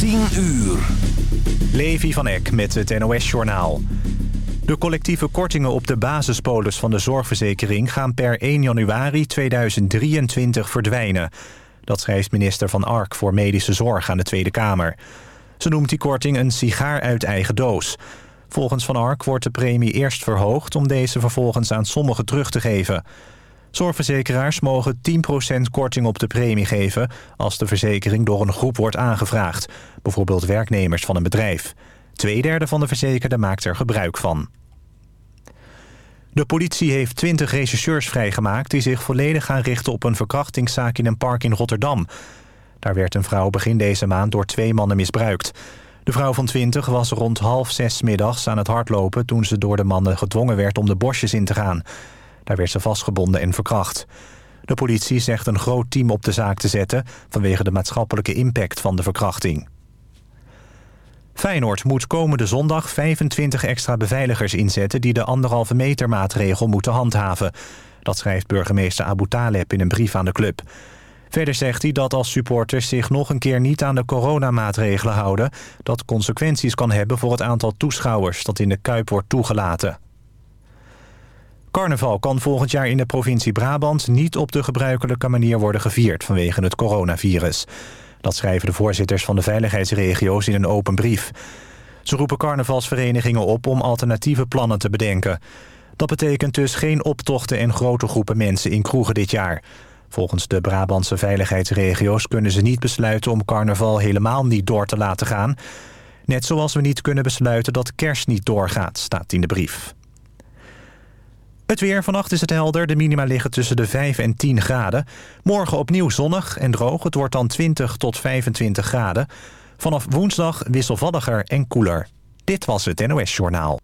10 uur. Levi van Eck met het NOS-journaal. De collectieve kortingen op de basispolis van de zorgverzekering... gaan per 1 januari 2023 verdwijnen. Dat schrijft minister Van Ark voor Medische Zorg aan de Tweede Kamer. Ze noemt die korting een sigaar uit eigen doos. Volgens Van Ark wordt de premie eerst verhoogd... om deze vervolgens aan sommigen terug te geven... Zorgverzekeraars mogen 10% korting op de premie geven... als de verzekering door een groep wordt aangevraagd. Bijvoorbeeld werknemers van een bedrijf. Tweederde van de verzekerden maakt er gebruik van. De politie heeft 20 rechercheurs vrijgemaakt... die zich volledig gaan richten op een verkrachtingszaak in een park in Rotterdam. Daar werd een vrouw begin deze maand door twee mannen misbruikt. De vrouw van 20 was rond half zes middags aan het hardlopen... toen ze door de mannen gedwongen werd om de bosjes in te gaan... Daar werd ze vastgebonden en verkracht. De politie zegt een groot team op de zaak te zetten... vanwege de maatschappelijke impact van de verkrachting. Feyenoord moet komende zondag 25 extra beveiligers inzetten... die de anderhalve meter maatregel moeten handhaven. Dat schrijft burgemeester Abu Taleb in een brief aan de club. Verder zegt hij dat als supporters zich nog een keer niet aan de coronamaatregelen houden... dat consequenties kan hebben voor het aantal toeschouwers dat in de Kuip wordt toegelaten. Carnaval kan volgend jaar in de provincie Brabant niet op de gebruikelijke manier worden gevierd vanwege het coronavirus. Dat schrijven de voorzitters van de veiligheidsregio's in een open brief. Ze roepen carnavalsverenigingen op om alternatieve plannen te bedenken. Dat betekent dus geen optochten en grote groepen mensen in kroegen dit jaar. Volgens de Brabantse veiligheidsregio's kunnen ze niet besluiten om carnaval helemaal niet door te laten gaan. Net zoals we niet kunnen besluiten dat kerst niet doorgaat, staat in de brief. Het weer. Vannacht is het helder. De minima liggen tussen de 5 en 10 graden. Morgen opnieuw zonnig en droog. Het wordt dan 20 tot 25 graden. Vanaf woensdag wisselvalliger en koeler. Dit was het NOS Journaal.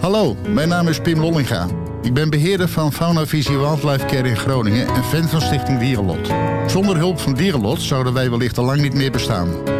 Hallo, mijn naam is Pim Lollinga. Ik ben beheerder van Fauna Visie Wildlife Care in Groningen... en fan van Stichting Dierenlot. Zonder hulp van Dierenlot zouden wij wellicht al lang niet meer bestaan...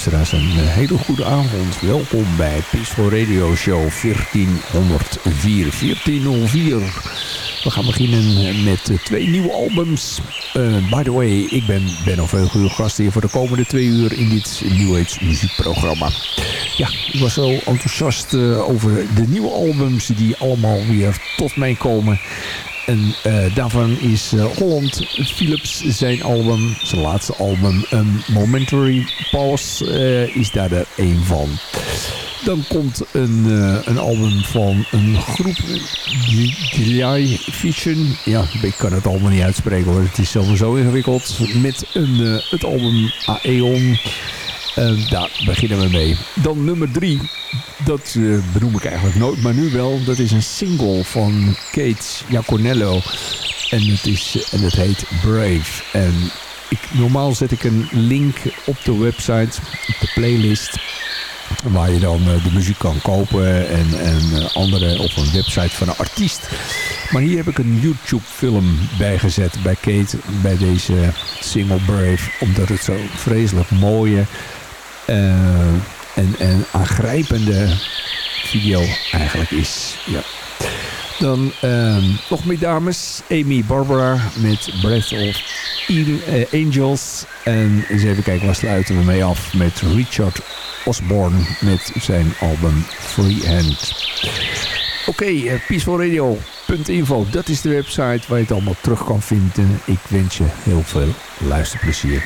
Luisteraars, een hele goede avond. Welkom bij Peaceful Radio Show 1404. 1404. We gaan beginnen met twee nieuwe albums. By the way, ik ben Ben of uw gast hier voor de komende twee uur in dit New Age muziekprogramma. Ja, ik was zo enthousiast over de nieuwe albums die allemaal weer tot mij komen. En uh, daarvan is uh, Holland Philips zijn album, zijn laatste album, een Momentary Pause, uh, is daar er een van. Dan komt een, een album van een groep, Gilead Vision. Ja, ik kan het allemaal niet uitspreken hoor, het is sowieso ingewikkeld. Met een, het album Aeon. Daar beginnen we mee. Dan nummer drie. Dat uh, benoem ik eigenlijk nooit, maar nu wel. Dat is een single van Kate Iaconello. En het, is, en het heet Brave. En ik, normaal zet ik een link op de website, op de playlist. Waar je dan uh, de muziek kan kopen en, en andere op een website van een artiest. Maar hier heb ik een YouTube film bijgezet bij Kate. Bij deze single Brave. Omdat het zo vreselijk mooie uh, en, en aangrijpende video eigenlijk is. Ja. Dan uh, nog meer dames. Amy Barbara met Breath of Angels. En eens even kijken, waar sluiten we mee af met Richard Osborne met zijn album Freehand. Oké, uh, peacefulradio.info, dat is de website waar je het allemaal terug kan vinden. Ik wens je heel veel luisterplezier.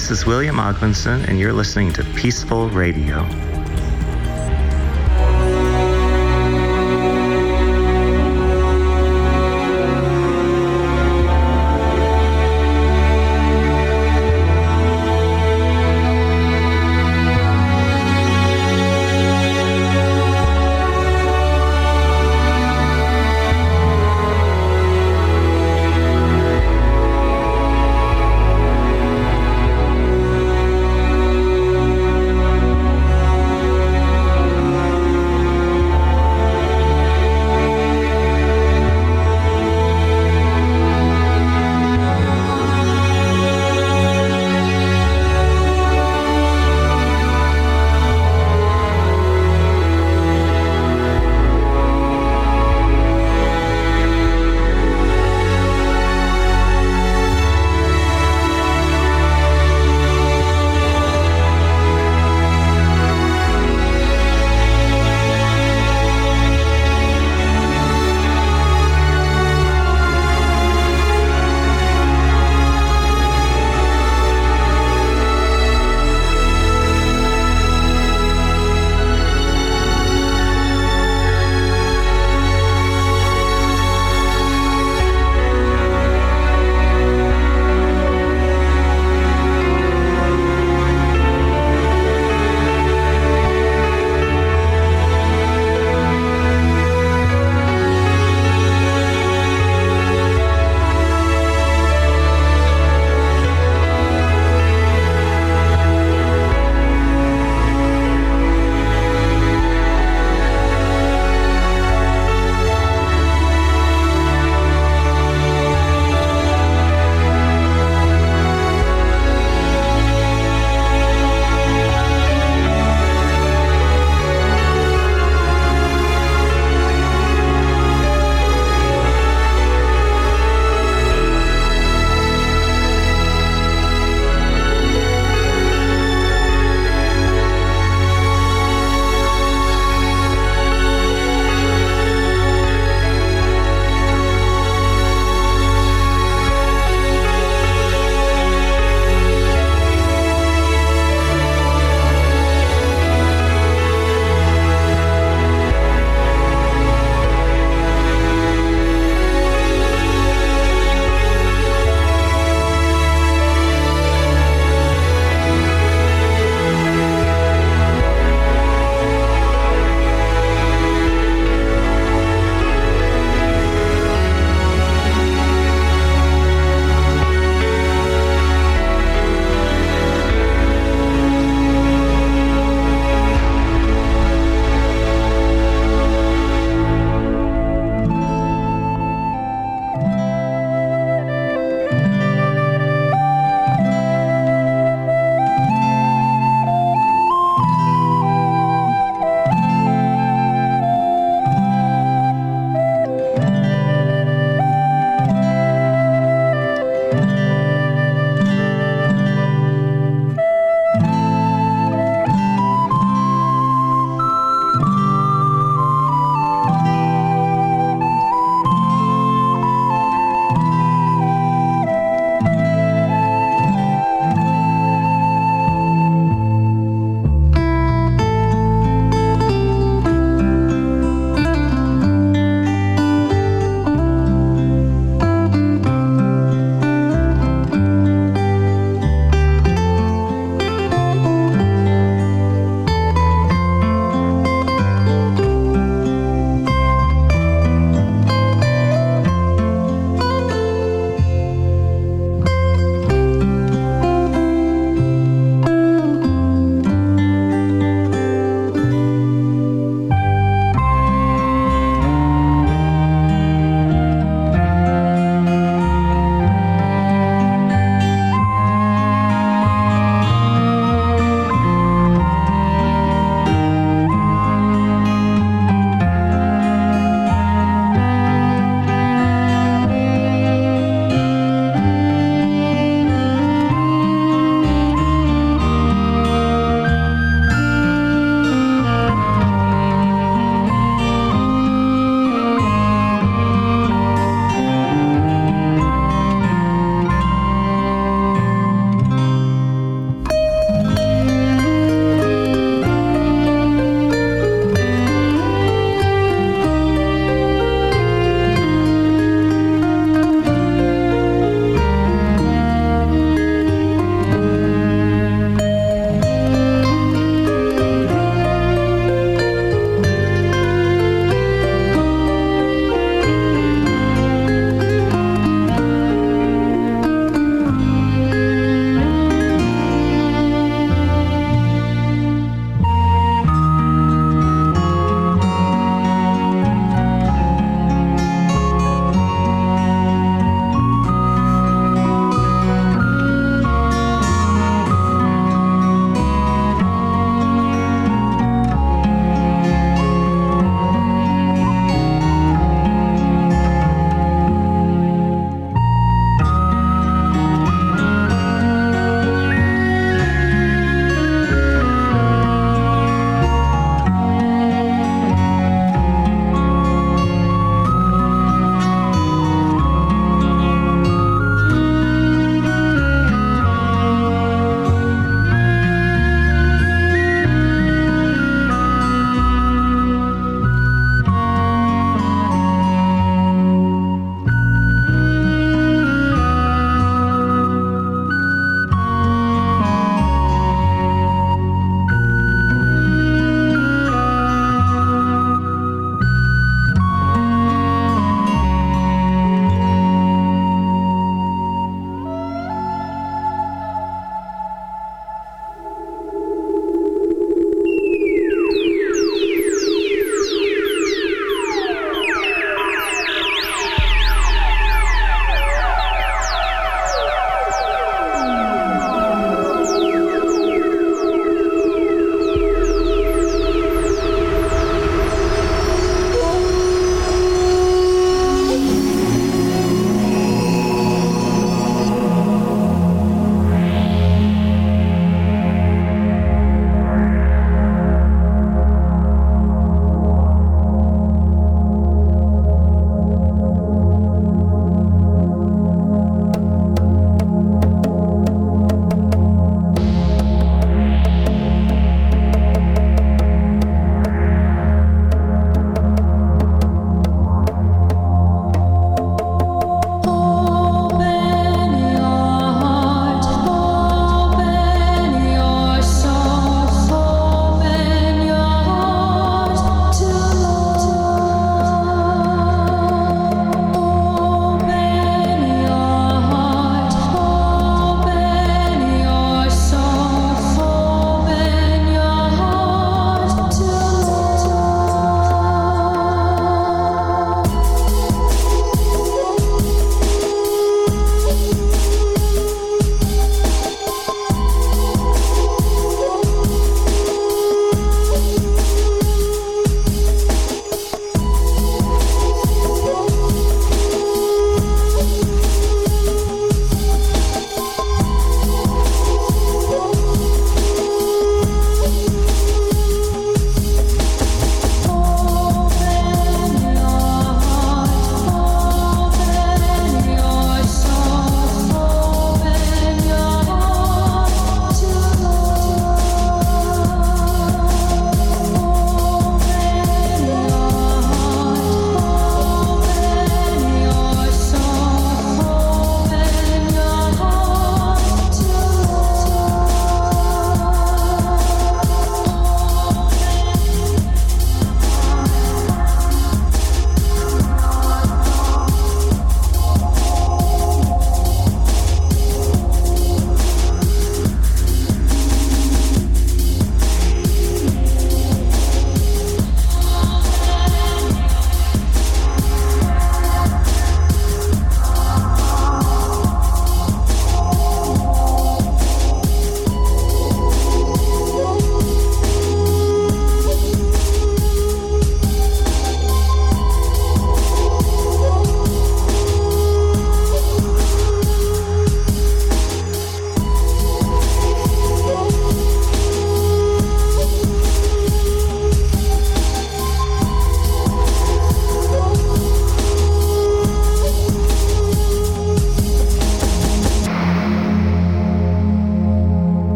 This is William Oglinson, and you're listening to Peaceful Radio.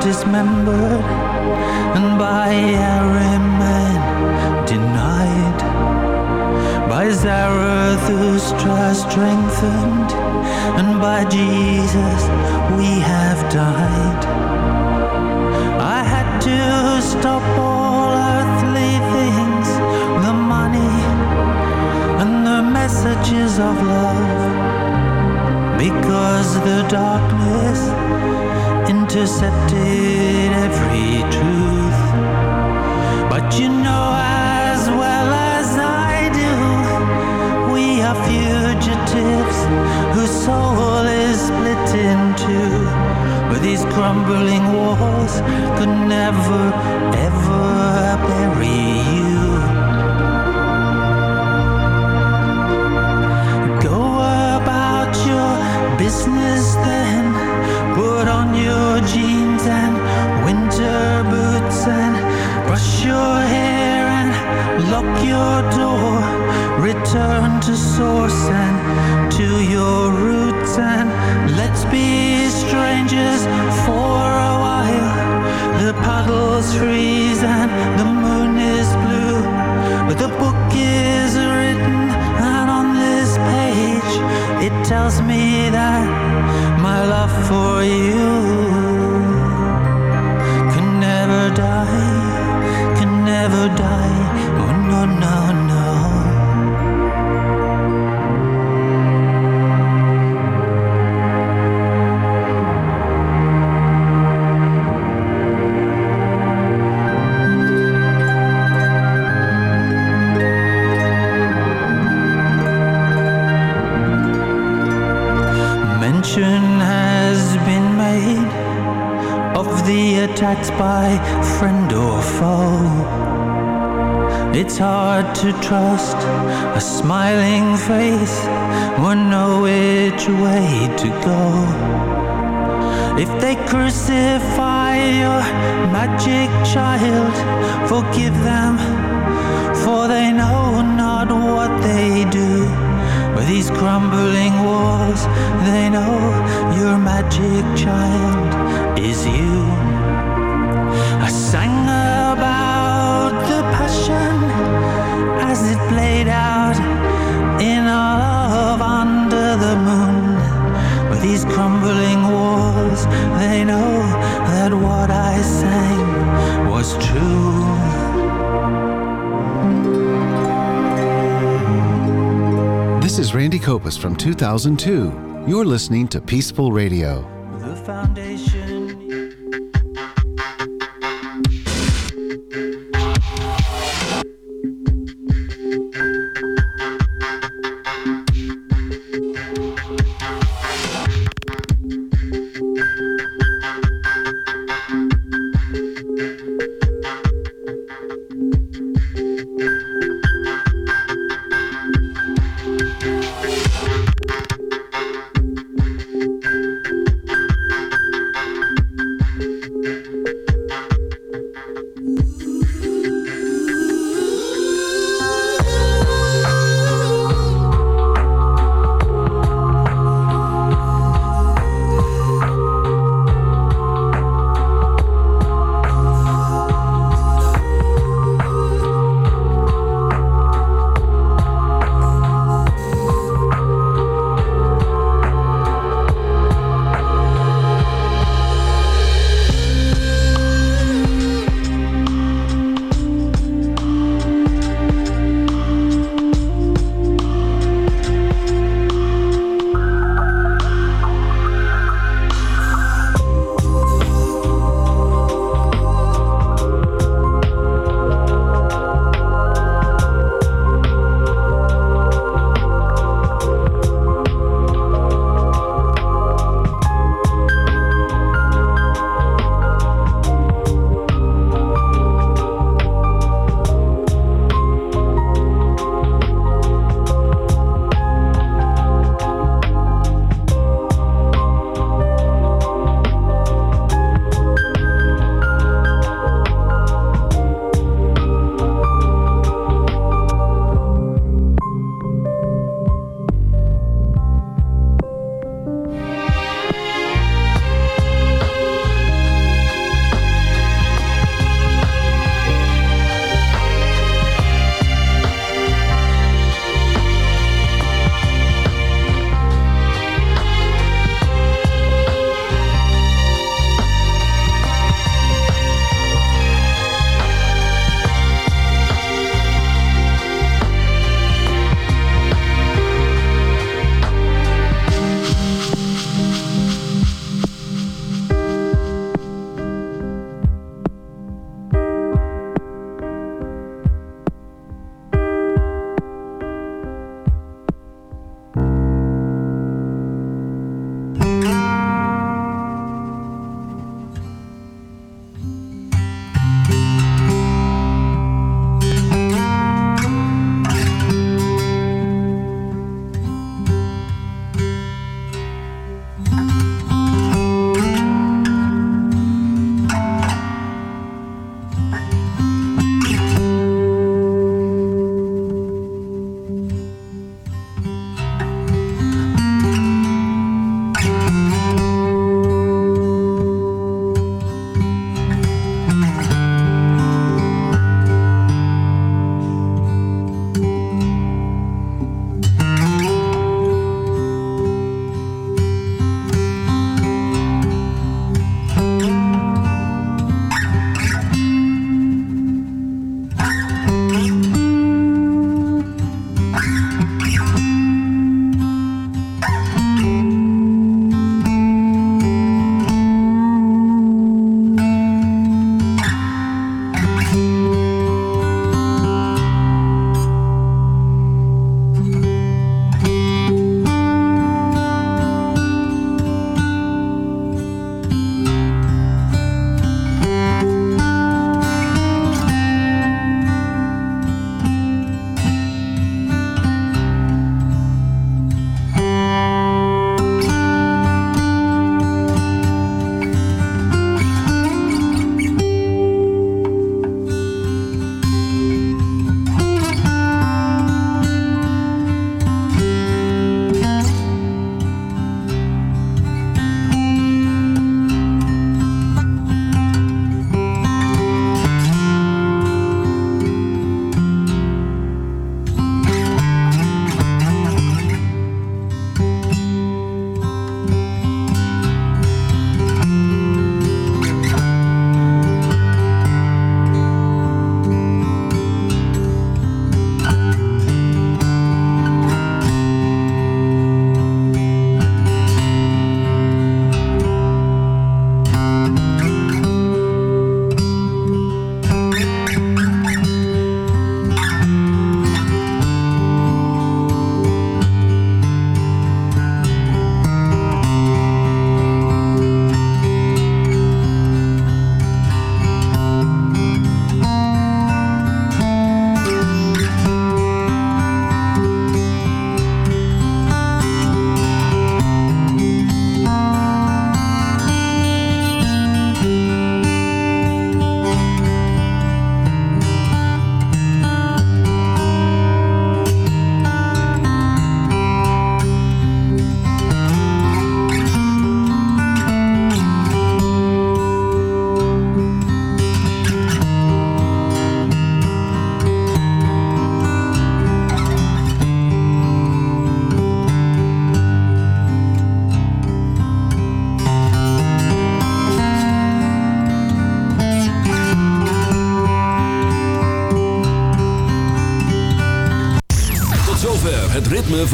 dismembered and by every man denied. By Zarathustra strengthened and by Jesus we have died. I had to stop all earthly things, the money and the messages of love because the darkness intercepted every truth. But you know as well as I do, we are fugitives whose soul is split in two. But these crumbling walls could never, ever bury and brush your hair and lock your door. Return to source and to your roots and let's be strangers for a while. The puddles freeze and the moon is blue. But the book is written and on this page It tells me that my love for you the attacks by friend or foe. It's hard to trust a smiling face or know which way to go. If they crucify your magic child, forgive them, for they know not what they do. But these crumbling walls, they know your magic child is you. Sang about the passion as it played out in our love under the moon. But these crumbling walls, they know that what I sang was true. This is Randy Copus from 2002. You're listening to Peaceful Radio.